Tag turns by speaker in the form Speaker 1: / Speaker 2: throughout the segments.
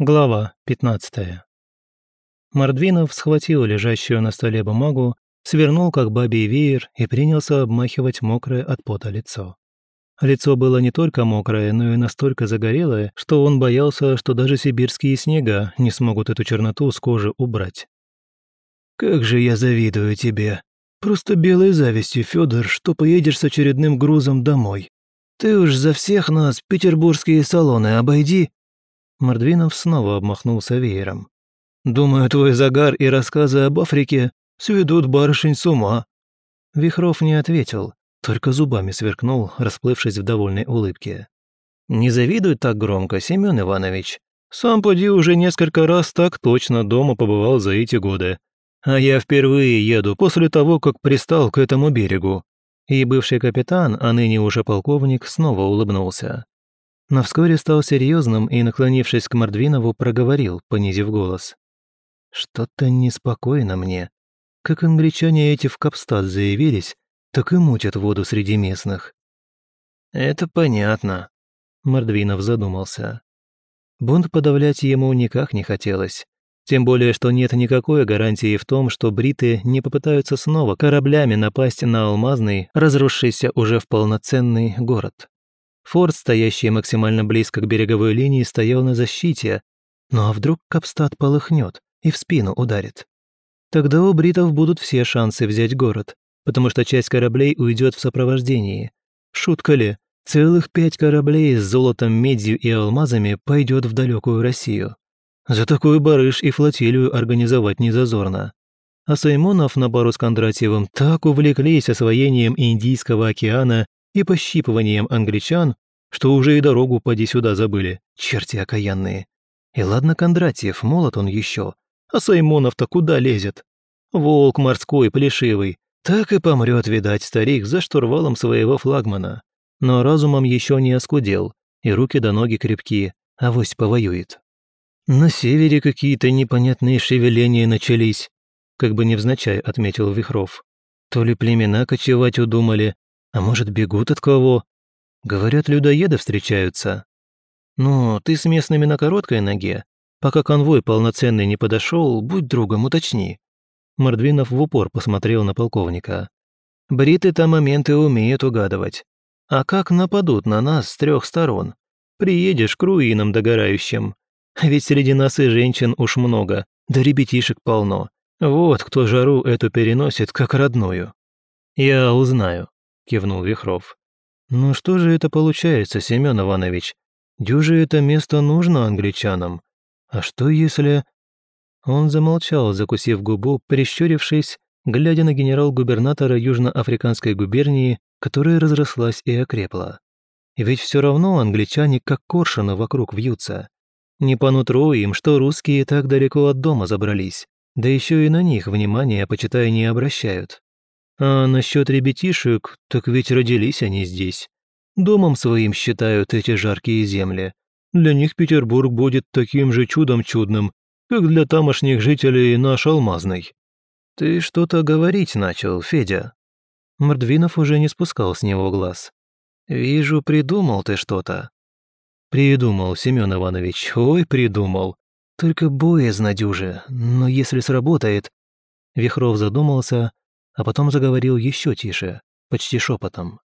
Speaker 1: Глава 15. Мордвинов схватил лежащую на столе бумагу, свернул как бабий веер и принялся обмахивать мокрое от пота лицо. Лицо было не только мокрое, но и настолько загорелое, что он боялся, что даже сибирские снега не смогут эту черноту с кожи убрать. «Как же я завидую тебе! Просто белой завистью, Федор, что поедешь с очередным грузом домой. Ты уж за всех нас петербургские салоны обойди Мордвинов снова обмахнулся веером. «Думаю, твой загар и рассказы об Африке сведут барышень с ума». Вихров не ответил, только зубами сверкнул, расплывшись в довольной улыбке. «Не завидуй так громко, Семен Иванович. Сам поди уже несколько раз так точно дома побывал за эти годы. А я впервые еду после того, как пристал к этому берегу». И бывший капитан, а ныне уже полковник, снова улыбнулся но вскоре стал серьезным и, наклонившись к Мордвинову, проговорил, понизив голос. «Что-то неспокойно мне. Как англичане эти в Капстад заявились, так и мутят воду среди местных». «Это понятно», — Мордвинов задумался. Бунт подавлять ему никак не хотелось. Тем более, что нет никакой гарантии в том, что бриты не попытаются снова кораблями напасть на алмазный, разрушившийся уже в полноценный город. Форт, стоящий максимально близко к береговой линии, стоял на защите. Ну а вдруг Капстат полыхнет и в спину ударит? Тогда у бритов будут все шансы взять город, потому что часть кораблей уйдет в сопровождении. Шутка ли? Целых пять кораблей с золотом, медью и алмазами пойдет в далекую Россию. За такую барыш и флотилию организовать незазорно. А Саймонов на пару с Кондратьевым так увлеклись освоением Индийского океана и пощипыванием англичан, что уже и дорогу поди сюда забыли, черти окаянные. И ладно Кондратьев, молот он еще, а Саймонов-то куда лезет? Волк морской, плешивый, так и помрет, видать, старик за штурвалом своего флагмана. Но разумом еще не оскудел, и руки до ноги крепки, а вось повоюет. На севере какие-то непонятные шевеления начались, как бы невзначай отметил Вихров. То ли племена кочевать удумали, а может, бегут от кого? Говорят, людоеды встречаются. Ну, ты с местными на короткой ноге. Пока конвой полноценный не подошел, будь другом, уточни». Мордвинов в упор посмотрел на полковника. «Бриты-то моменты умеют угадывать. А как нападут на нас с трех сторон? Приедешь к руинам догорающим. Ведь среди нас и женщин уж много, да ребятишек полно. Вот кто жару эту переносит, как родную. Я узнаю. – кивнул Вихров. «Ну что же это получается, Семен Иванович? Дюже это место нужно англичанам. А что если...» Он замолчал, закусив губу, прищурившись, глядя на генерал-губернатора Южноафриканской губернии, которая разрослась и окрепла. Ведь все равно англичане как коршуны вокруг вьются. Не по нутру им, что русские так далеко от дома забрались, да еще и на них внимание, почитай, не обращают. А насчет ребятишек, так ведь родились они здесь. Домом своим считают эти жаркие земли. Для них Петербург будет таким же чудом чудным, как для тамошних жителей наш Алмазный. Ты что-то говорить начал, Федя. Мордвинов уже не спускал с него глаз. Вижу, придумал ты что-то. Придумал, Семен Иванович, ой, придумал. Только боязно дюже, но если сработает... Вихров задумался, а потом заговорил еще тише, почти шепотом.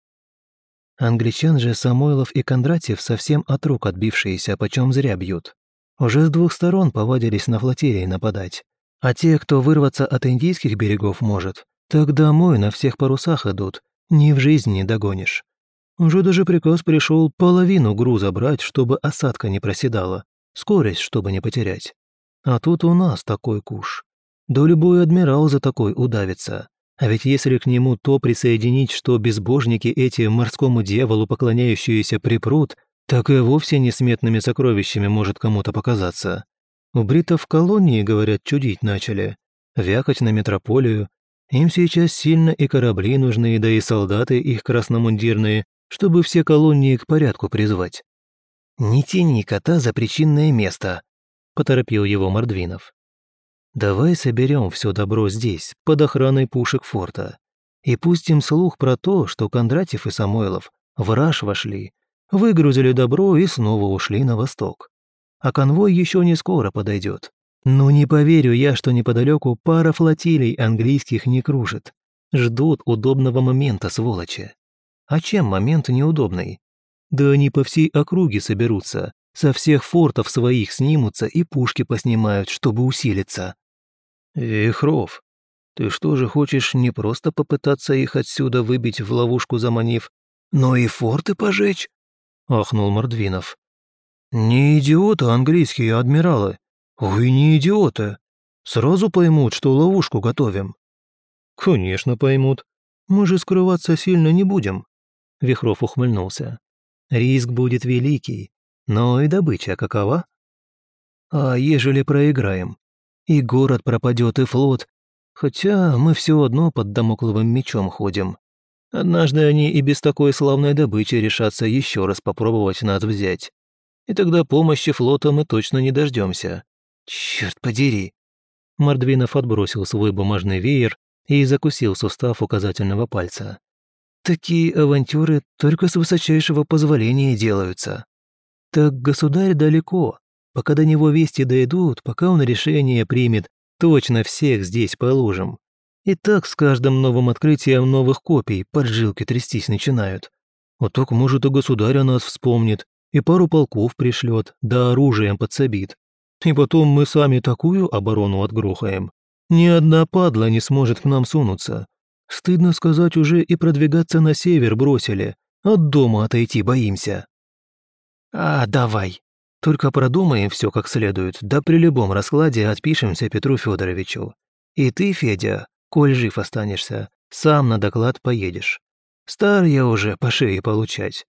Speaker 1: Англичан же Самойлов и Кондратьев совсем от рук отбившиеся, почем зря бьют. Уже с двух сторон повадились на флотилии нападать. А те, кто вырваться от индийских берегов может, так домой на всех парусах идут, ни в жизнь не догонишь. Уже даже приказ пришел половину груза брать, чтобы осадка не проседала, скорость, чтобы не потерять. А тут у нас такой куш. Да любой адмирал за такой удавится. А ведь если к нему то присоединить, что безбожники эти морскому дьяволу поклоняющиеся припрут, так и вовсе несметными сокровищами может кому-то показаться. У бритов в колонии, говорят, чудить начали. Вякать на метрополию. Им сейчас сильно и корабли нужны, да и солдаты их красномундирные, чтобы все колонии к порядку призвать. «Не тяни кота за причинное место», — поторопил его Мордвинов. Давай соберем все добро здесь, под охраной пушек форта. И пустим слух про то, что Кондратьев и Самойлов в раж вошли, выгрузили добро и снова ушли на восток. А конвой еще не скоро подойдет. Но ну, не поверю я, что неподалеку пара флотилий английских не кружит. Ждут удобного момента, сволочи. А чем момент неудобный? Да они по всей округе соберутся, со всех фортов своих снимутся и пушки поснимают, чтобы усилиться. «Вихров, ты что же хочешь не просто попытаться их отсюда выбить, в ловушку заманив, но и форты пожечь?» — ахнул Мордвинов. «Не идиоты английские адмиралы. вы не идиоты. Сразу поймут, что ловушку готовим». «Конечно поймут. Мы же скрываться сильно не будем», — Вихров ухмыльнулся. «Риск будет великий, но и добыча какова?» «А ежели проиграем, и город пропадет, и флот. Хотя мы все одно под домокловым мечом ходим. Однажды они и без такой славной добычи решатся еще раз попробовать нас взять. И тогда помощи флота мы точно не дождемся. Черт подери!» Мордвинов отбросил свой бумажный веер и закусил сустав указательного пальца. «Такие авантюры только с высочайшего позволения делаются. Так государь далеко, Пока до него вести дойдут, пока он решение примет, точно всех здесь положим. И так с каждым новым открытием новых копий поджилки трястись начинают. Вот так, может, и государь о нас вспомнит, и пару полков пришлет, да оружием подсобит. И потом мы сами такую оборону отгрохаем. Ни одна падла не сможет к нам сунуться. Стыдно сказать, уже и продвигаться на север бросили. От дома отойти боимся. «А, давай, только продумаем все как следует, да при любом раскладе отпишемся Петру Федоровичу. И ты, Федя, коль жив останешься, сам на доклад поедешь. Стар я уже по шее получать.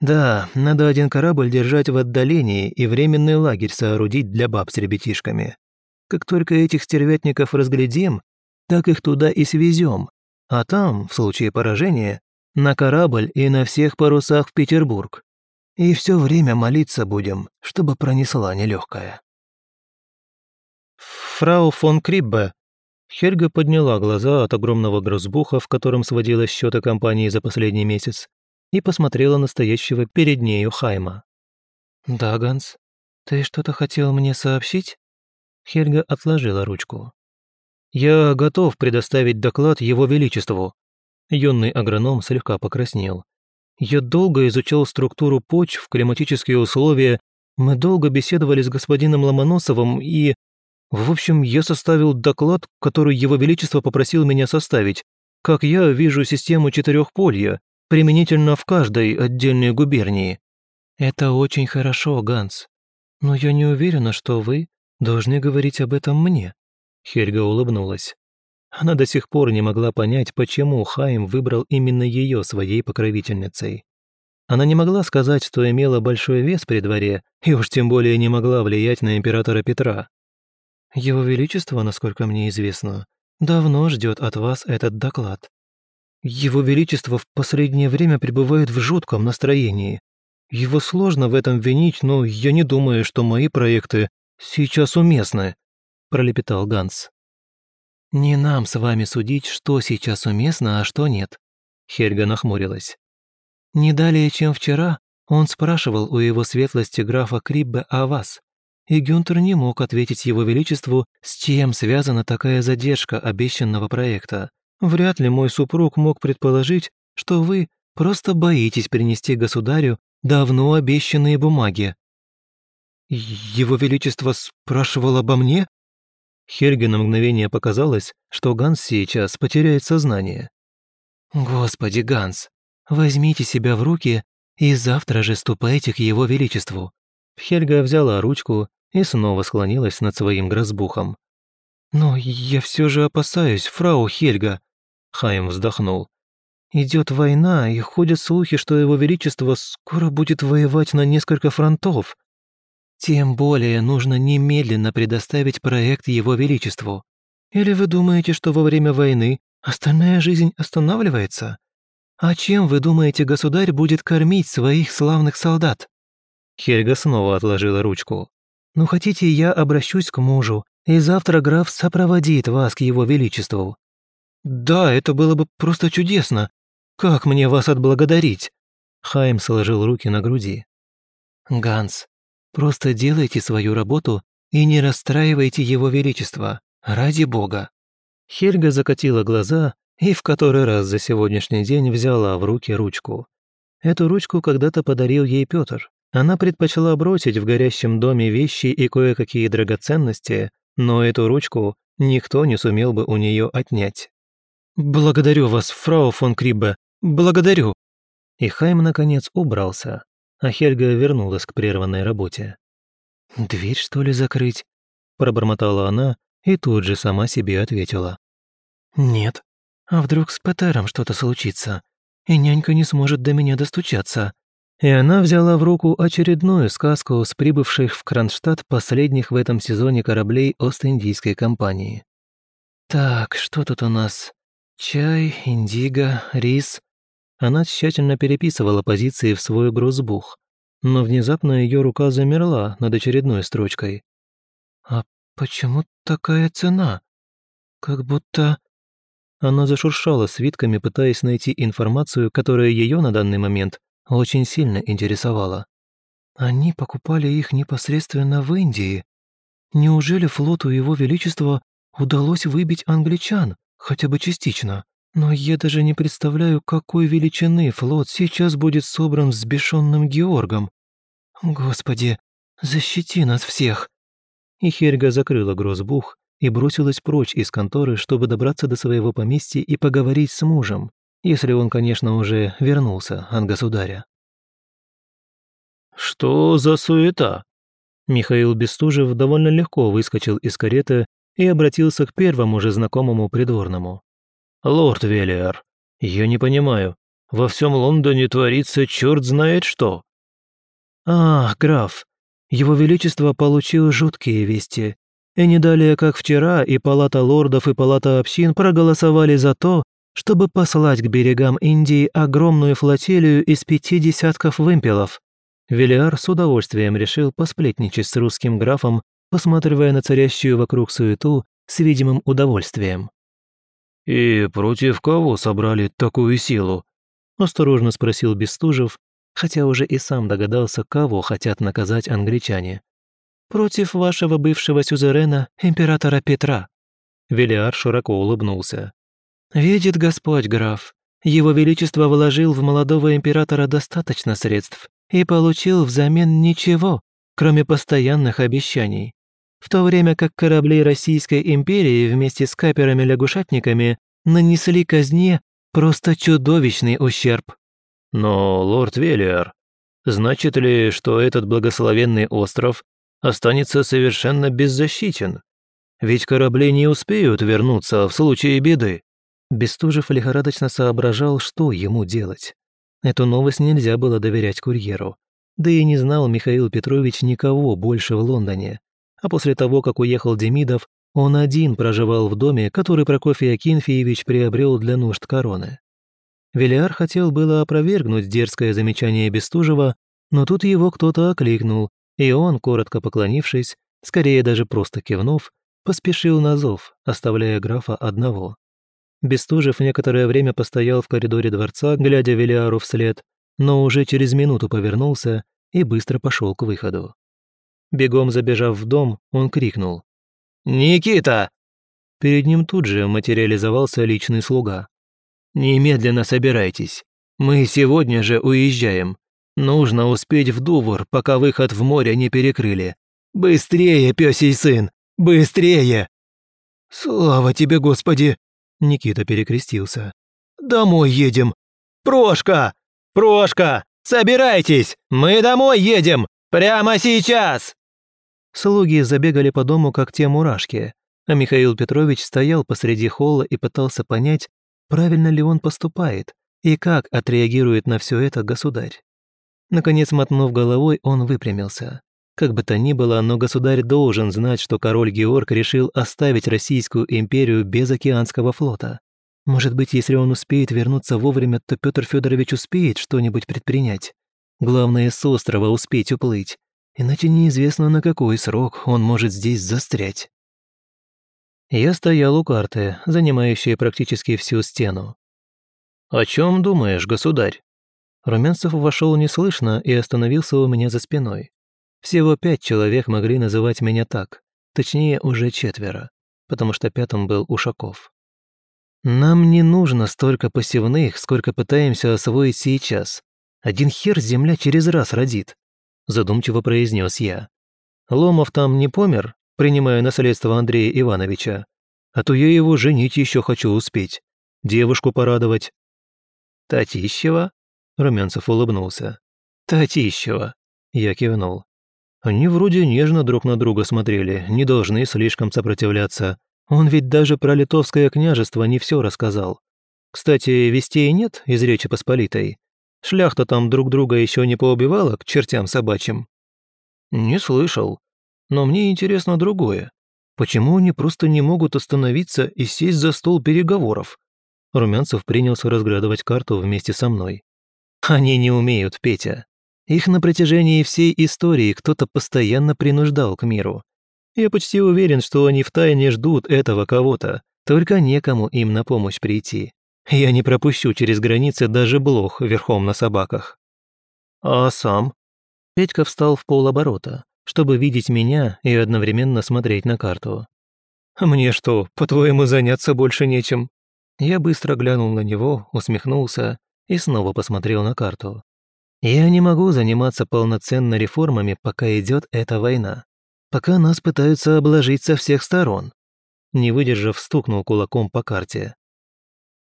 Speaker 1: Да, надо один корабль держать в отдалении и временный лагерь соорудить для баб с ребятишками. Как только этих стервятников разглядим, так их туда и свезем. А там, в случае поражения, на корабль и на всех парусах в Петербург. И все время молиться будем, чтобы пронесла нелегкая. «Фрау фон Криббе!» Хельга подняла глаза от огромного грозбуха, в котором сводила счеты компании за последний месяц, и посмотрела настоящего перед нею Хайма. «Да, Ганс, ты что-то хотел мне сообщить?» Хельга отложила ручку. «Я готов предоставить доклад Его Величеству». Юный агроном слегка покраснел, я долго изучал структуру почв, климатические условия, мы долго беседовали с господином Ломоносовым и... В общем, я составил доклад, который Его Величество попросил меня составить, как я вижу систему четырехполья, применительно в каждой отдельной губернии. Это очень хорошо, Ганс. Но я не уверена, что вы должны говорить об этом мне. Хельга улыбнулась. Она до сих пор не могла понять, почему Хаим выбрал именно ее своей покровительницей. Она не могла сказать, что имела большой вес при дворе, и уж тем более не могла влиять на императора Петра. «Его Величество, насколько мне известно, давно ждет от вас этот доклад. Его Величество в последнее время пребывает в жутком настроении. Его сложно в этом винить, но я не думаю, что мои проекты сейчас уместны», – пролепетал Ганс. «Не нам с вами судить, что сейчас уместно, а что нет», — Хельга нахмурилась. «Не далее, чем вчера, он спрашивал у его светлости графа Криббе о вас, и Гюнтер не мог ответить его величеству, с чем связана такая задержка обещанного проекта. Вряд ли мой супруг мог предположить, что вы просто боитесь принести государю давно обещанные бумаги». «Его величество спрашивал обо мне?» Хельге на мгновение показалось, что Ганс сейчас потеряет сознание. «Господи, Ганс, возьмите себя в руки и завтра же ступайте к его величеству». Хельга взяла ручку и снова склонилась над своим грозбухом. «Но я все же опасаюсь, фрау Хельга», — Хайм вздохнул. «Идет война, и ходят слухи, что его величество скоро будет воевать на несколько фронтов. Тем более нужно немедленно предоставить проект Его Величеству. Или вы думаете, что во время войны остальная жизнь останавливается? А чем, вы думаете, государь будет кормить своих славных солдат?» Хельга снова отложила ручку. «Ну хотите, я обращусь к мужу, и завтра граф сопроводит вас к его величеству». «Да, это было бы просто чудесно. Как мне вас отблагодарить?» Хайм сложил руки на груди. «Ганс, Просто делайте свою работу и не расстраивайте его величество, ради бога». Хельга закатила глаза и в который раз за сегодняшний день взяла в руки ручку. Эту ручку когда-то подарил ей Петр. Она предпочла бросить в горящем доме вещи и кое-какие драгоценности, но эту ручку никто не сумел бы у нее отнять. «Благодарю вас, фрау фон Крибе, благодарю!» И Хайм, наконец, убрался, а Хельга вернулась к прерванной работе. «Дверь, что ли, закрыть?» – пробормотала она и тут же сама себе ответила. «Нет. А вдруг с Петером что-то случится, и нянька не сможет до меня достучаться?» И она взяла в руку очередную сказку с прибывших в Кронштадт последних в этом сезоне кораблей Ост-Индийской компании. «Так, что тут у нас? Чай, индиго, рис...» Она тщательно переписывала позиции в свой грузбух, но внезапно ее рука замерла над очередной строчкой. «А почему такая цена? Как будто...» Она зашуршала свитками, пытаясь найти информацию, которая ее на данный момент очень сильно интересовала. Они покупали их непосредственно в Индии. Неужели флоту Его Величества удалось выбить англичан, хотя бы частично? Но я даже не представляю, какой величины флот сейчас будет собран взбешенным Георгом. Господи, защити нас всех!» И Хельга закрыла грозбух и бросилась прочь из конторы, чтобы добраться до своего поместья и поговорить с мужем, если он, конечно, уже вернулся от государя.
Speaker 2: «Что за суета?»
Speaker 1: Михаил Бестужев довольно легко выскочил из кареты и обратился к первому же знакомому придворному.
Speaker 2: «Лорд Велиар, я не понимаю, во всем Лондоне творится черт знает что».
Speaker 1: «Ах, граф, его Величество получил жуткие вести. И не далее, как вчера, и Палата лордов, и Палата общин проголосовали за то, чтобы послать к берегам Индии огромную флотилию из пяти десятков вымпелов. Велиар с удовольствием решил посплетничать с русским графом, посматривая на царящую вокруг суету с видимым удовольствием.
Speaker 2: «И против кого собрали такую силу?» – осторожно спросил Бестужев, хотя уже и сам догадался, кого хотят наказать англичане.
Speaker 1: «Против вашего бывшего сюзерена, императора Петра». Велиар широко улыбнулся. «Видит Господь, граф, его Величество вложил в молодого императора достаточно средств и получил взамен ничего, кроме постоянных обещаний в то время как корабли Российской империи вместе с каперами-лягушатниками нанесли казне просто чудовищный ущерб.
Speaker 2: Но, лорд Велиар, значит ли, что этот благословенный остров останется совершенно беззащитен? Ведь корабли не успеют вернуться в случае беды.
Speaker 1: Бестужев лихорадочно соображал, что ему делать. Эту новость нельзя было доверять курьеру. Да и не знал Михаил Петрович никого больше в Лондоне а после того, как уехал Демидов, он один проживал в доме, который Прокофий Акинфеевич приобрел для нужд короны. Велиар хотел было опровергнуть дерзкое замечание Бестужева, но тут его кто-то окликнул, и он, коротко поклонившись, скорее даже просто кивнув, поспешил на зов, оставляя графа одного. Бестужев некоторое время постоял в коридоре дворца, глядя Велиару вслед, но уже через минуту повернулся и быстро пошел к выходу. Бегом забежав в дом, он крикнул.
Speaker 2: «Никита!»
Speaker 1: Перед ним тут же материализовался личный слуга.
Speaker 2: «Немедленно собирайтесь. Мы сегодня же уезжаем. Нужно успеть в Дувр, пока выход в море не перекрыли. Быстрее, пёсий сын! Быстрее!» «Слава тебе, Господи!»
Speaker 1: Никита перекрестился.
Speaker 2: «Домой едем! Прошка! Прошка! Собирайтесь! Мы домой едем! Прямо сейчас!»
Speaker 1: Слуги забегали по дому, как те мурашки, а Михаил Петрович стоял посреди холла и пытался понять, правильно ли он поступает и как отреагирует на все это государь. Наконец, мотнув головой, он выпрямился. Как бы то ни было, но государь должен знать, что король Георг решил оставить Российскую империю без океанского флота. Может быть, если он успеет вернуться вовремя, то Петр Федорович успеет что-нибудь предпринять. Главное, с острова успеть уплыть иначе неизвестно, на какой срок он может здесь застрять. Я стоял у карты, занимающей практически всю стену.
Speaker 2: «О чем думаешь, государь?»
Speaker 1: Румянцев вошел неслышно и остановился у меня за спиной. Всего пять человек могли называть меня так, точнее, уже четверо, потому что пятым был Ушаков. «Нам не нужно столько посевных, сколько пытаемся освоить сейчас. Один хер земля через раз родит. – задумчиво произнес я. «Ломов там не помер, принимая наследство Андрея Ивановича? А то я его женить еще хочу успеть. Девушку порадовать». «Татищева?» – Румянцев улыбнулся. «Татищева!» – я кивнул. Они вроде нежно друг на друга смотрели, не должны слишком сопротивляться. Он ведь даже про литовское княжество не все рассказал. Кстати, вестей нет из Речи Посполитой. Шляхта там друг друга еще не поубивала к чертям собачьим?» «Не слышал. Но мне интересно другое. Почему они просто не могут остановиться и сесть за стол переговоров?» Румянцев принялся разглядывать карту вместе со мной. «Они не умеют, Петя. Их на протяжении всей истории кто-то постоянно принуждал к миру. Я почти уверен, что они втайне ждут этого кого-то, только некому им на помощь прийти. Я не пропущу через границы даже блох верхом на собаках. А сам? Петька встал в полоборота, чтобы видеть меня и одновременно смотреть на карту. «Мне что, по-твоему, заняться больше нечем?» Я быстро глянул на него, усмехнулся и снова посмотрел на карту. «Я не могу заниматься полноценно реформами, пока идет эта война. Пока нас пытаются обложить со всех сторон». Не выдержав, стукнул кулаком по карте.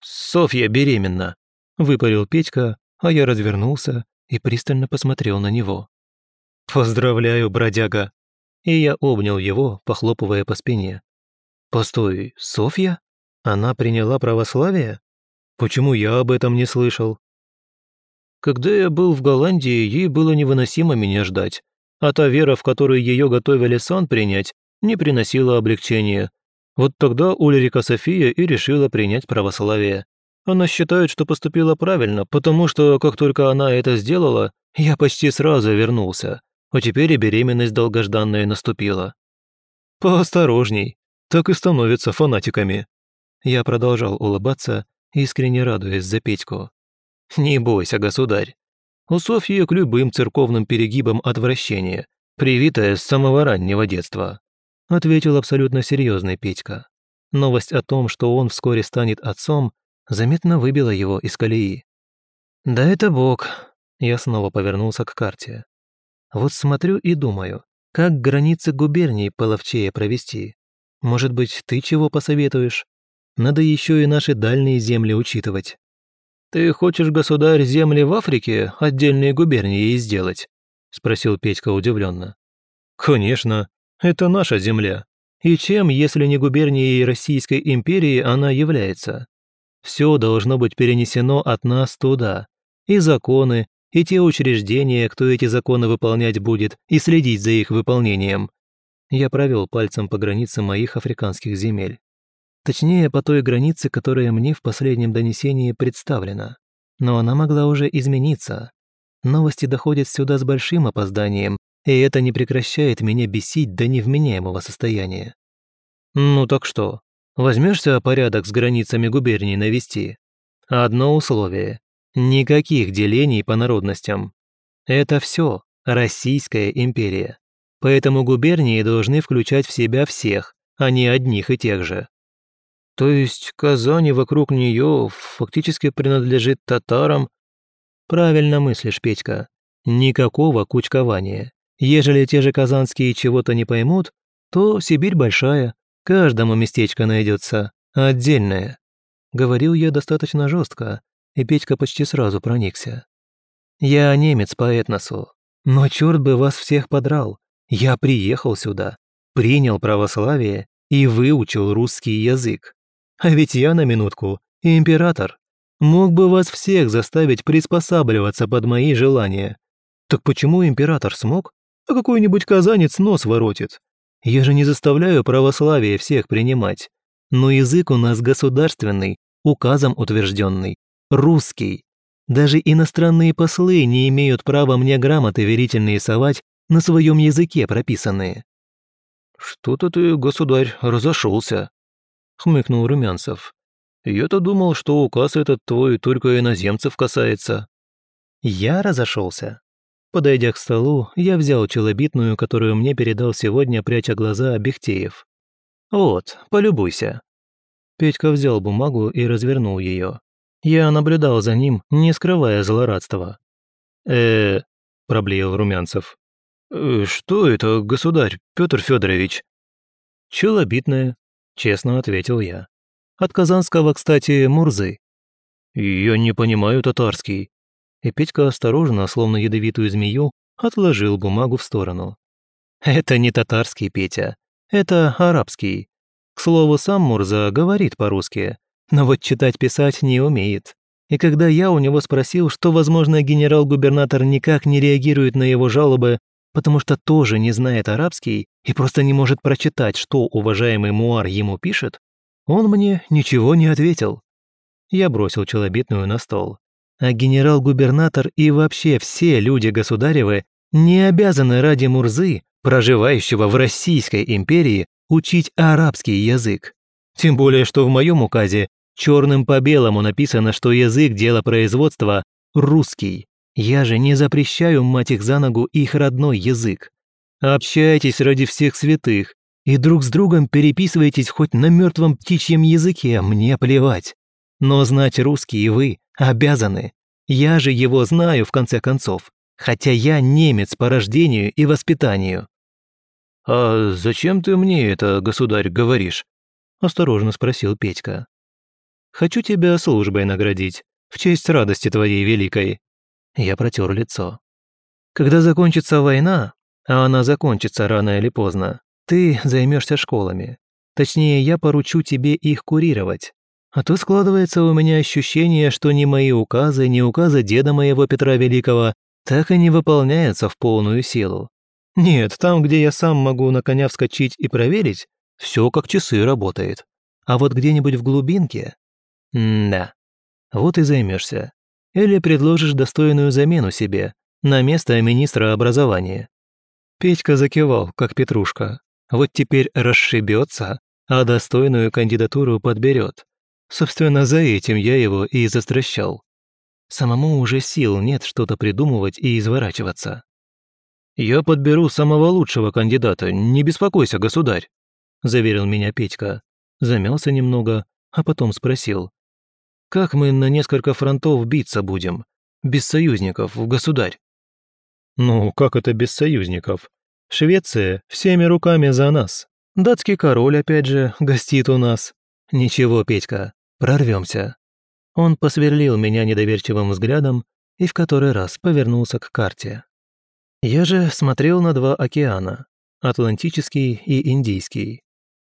Speaker 1: «Софья беременна!» – выпарил Петька, а я развернулся и пристально посмотрел на него. «Поздравляю, бродяга!» И я обнял его, похлопывая по спине. «Постой, Софья? Она приняла православие? Почему я об этом не слышал?» Когда я был в Голландии, ей было невыносимо меня ждать, а та вера, в которую ее готовили сан принять, не приносила облегчения, вот тогда Ульрика София и решила принять православие. Она считает, что поступила правильно, потому что, как только она это сделала, я почти сразу вернулся. А теперь и беременность долгожданная наступила. Поосторожней, так и становятся фанатиками. Я продолжал улыбаться, искренне радуясь за Петьку. «Не бойся, государь. У Софьи к любым церковным перегибам отвращение, привитое с самого раннего детства ответил абсолютно серьезный Петька. Новость о том, что он вскоре станет отцом, заметно выбила его из колеи. «Да это бог», — я снова повернулся к карте. «Вот смотрю и думаю, как границы губернии половчее провести. Может быть, ты чего посоветуешь? Надо еще и наши дальние земли учитывать». «Ты хочешь, государь, земли в Африке отдельные губернии сделать?» — спросил Петька удивленно. «Конечно», это наша земля. И чем, если не губернией Российской империи, она является? Все должно быть перенесено от нас туда. И законы, и те учреждения, кто эти законы выполнять будет, и следить за их выполнением. Я провел пальцем по границе моих африканских земель. Точнее, по той границе, которая мне в последнем донесении представлена. Но она могла уже измениться. Новости доходят сюда с большим опозданием, и это не прекращает меня бесить до невменяемого состояния. Ну так что, возьмешься порядок с границами губернии навести? Одно условие – никаких делений по народностям. Это все Российская империя. Поэтому губернии должны включать в себя всех, а не одних и тех же. То есть Казань и вокруг нее фактически принадлежит татарам? Правильно мыслишь, Петька. Никакого кучкования. Ежели те же казанские чего-то не поймут, то Сибирь большая, каждому местечко найдется, отдельное. Говорил я достаточно жестко, и Петька почти сразу проникся. Я немец по этносу, но черт бы вас всех подрал. Я приехал сюда, принял православие и выучил русский язык. А ведь я на минутку император. Мог бы вас всех заставить приспосабливаться под мои желания. Так почему император смог, а какой-нибудь казанец нос воротит. Я же не заставляю православие всех принимать. Но язык у нас государственный, указом утвержденный, русский. Даже иностранные послы не имеют права мне грамоты верительные совать на своем языке прописанные». «Что-то ты, государь, разошелся», — хмыкнул Румянцев. «Я-то думал, что указ этот твой только иноземцев касается». «Я разошелся? Подойдя к столу, я взял челобитную, которую мне передал сегодня, пряча глаза Бехтеев. «Вот, полюбуйся». Петька взял бумагу и развернул ее. Я наблюдал за ним, не скрывая злорадства. э, проблеял Румянцев. «Э, «Что это, государь Петр Федорович? «Челобитное», — честно ответил я. «От казанского, кстати, Мурзы». «Я не понимаю татарский», и Петька осторожно, словно ядовитую змею, отложил бумагу в сторону. «Это не татарский, Петя. Это арабский. К слову, сам Мурза говорит по-русски, но вот читать-писать не умеет. И когда я у него спросил, что, возможно, генерал-губернатор никак не реагирует на его жалобы, потому что тоже не знает арабский и просто не может прочитать, что уважаемый Муар ему пишет, он мне ничего не ответил. Я бросил челобитную на стол а генерал-губернатор и вообще все люди государевы не обязаны ради Мурзы, проживающего в Российской империи, учить арабский язык. Тем более, что в моем указе черным по белому написано, что язык дела производства русский. Я же не запрещаю, мать их за ногу, их родной язык. Общайтесь ради всех святых, и друг с другом переписывайтесь хоть на мертвом птичьем языке, мне плевать. Но знать русский вы Обязаны. Я же его знаю, в конце концов. Хотя я немец по рождению и воспитанию».
Speaker 2: «А зачем ты мне это, государь, говоришь?» – осторожно спросил Петька.
Speaker 1: «Хочу тебя службой наградить, в честь радости твоей великой». Я протер лицо. «Когда закончится война, а она закончится рано или поздно, ты займешься школами. Точнее, я поручу тебе их курировать. А то складывается у меня ощущение, что ни мои указы, ни указы деда моего Петра Великого так и не выполняются в полную силу. Нет, там, где я сам могу на коня вскочить и проверить, все как часы работает. А вот где-нибудь в глубинке... Да. Вот и займешься. Или предложишь достойную замену себе на место министра образования. Петька закивал, как Петрушка. Вот теперь расшибется, а достойную кандидатуру подберет. Собственно, за этим я его и застращал. Самому уже сил нет что-то придумывать и изворачиваться. «Я подберу самого лучшего кандидата, не беспокойся, государь», – заверил меня Петька. Замялся немного, а потом спросил. «Как мы на несколько фронтов биться будем? Без союзников, государь?» «Ну, как это без союзников? Швеция всеми руками за нас. Датский король, опять же, гостит у нас. Ничего, Петька, Прорвемся. Он посверлил меня недоверчивым взглядом и в который раз повернулся к карте. Я же смотрел на два океана – Атлантический и Индийский.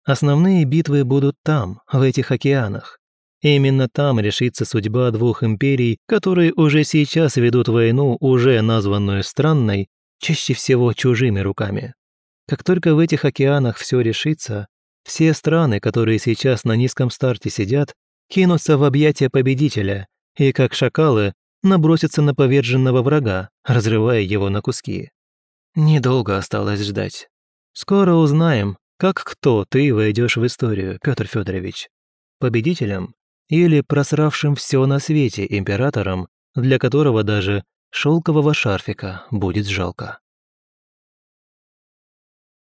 Speaker 1: Основные битвы будут там, в этих океанах. Именно там решится судьба двух империй, которые уже сейчас ведут войну, уже названную странной, чаще всего чужими руками. Как только в этих океанах все решится, все страны, которые сейчас на низком старте сидят, кинутся в объятия победителя и, как шакалы, набросятся на поверженного врага, разрывая его на куски. Недолго осталось ждать. Скоро узнаем, как кто ты войдешь в историю, Петр Федорович. Победителем или просравшим все на свете императором, для которого даже шелкового шарфика будет жалко.